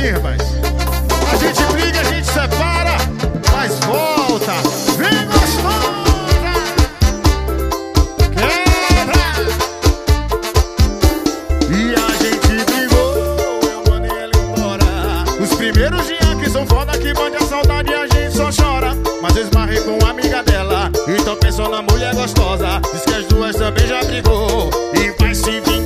A gente briga, a gente separa, mas volta. Vem gostosa! Quebra! E a gente brigou, eu mandei ela embora. Os primeiros dias que são foda, que mande a saudade, a gente só chora. Mas eu esbarrei com uma amiga dela, então pensou na mulher gostosa. Diz que as duas também já brigou. E vai se vingar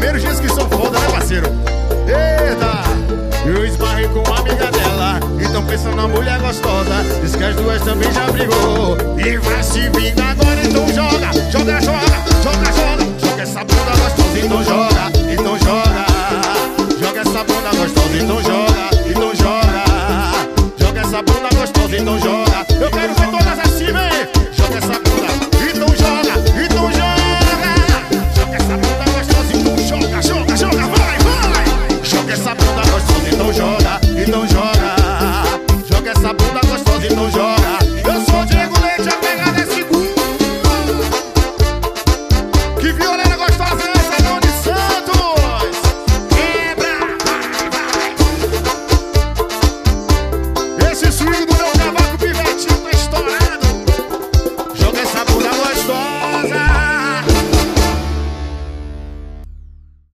primeiros dias que são foda, né, parceiro? Eita! Eu esbarrei com uma amiga dela, então pensando na mulher gostosa. Diz que as duas também já brigou. E vai se vingar agora, então joga, joga, joga, joga, joga. Joga essa bunda gostosa, então joga, então joga. Joga essa bunda gostosa, então joga, então joga. Joga essa bunda gostosa, então joga. Eu quero